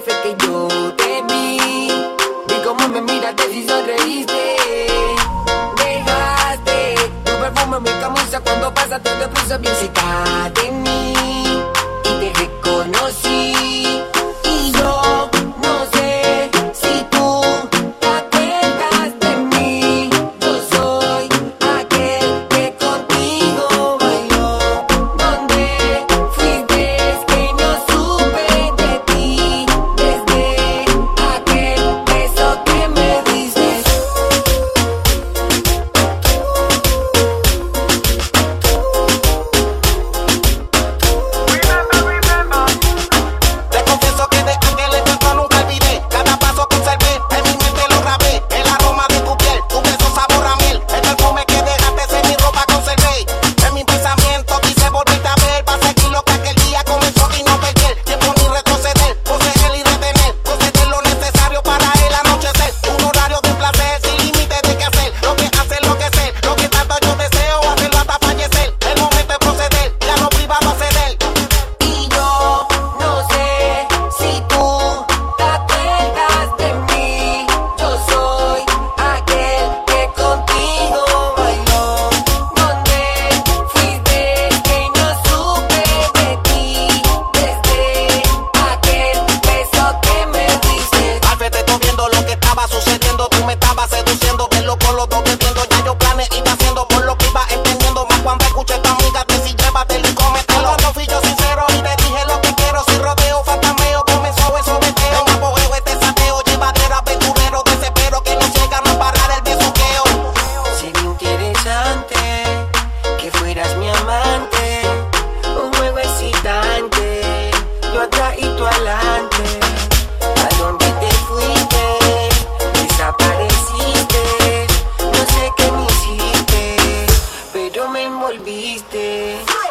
fue que yo te vi. Vi cómo me miraste y sonreíste. Dejaste tu perfume en mi camisa cuando pasaste de prisa bien citate. volviste.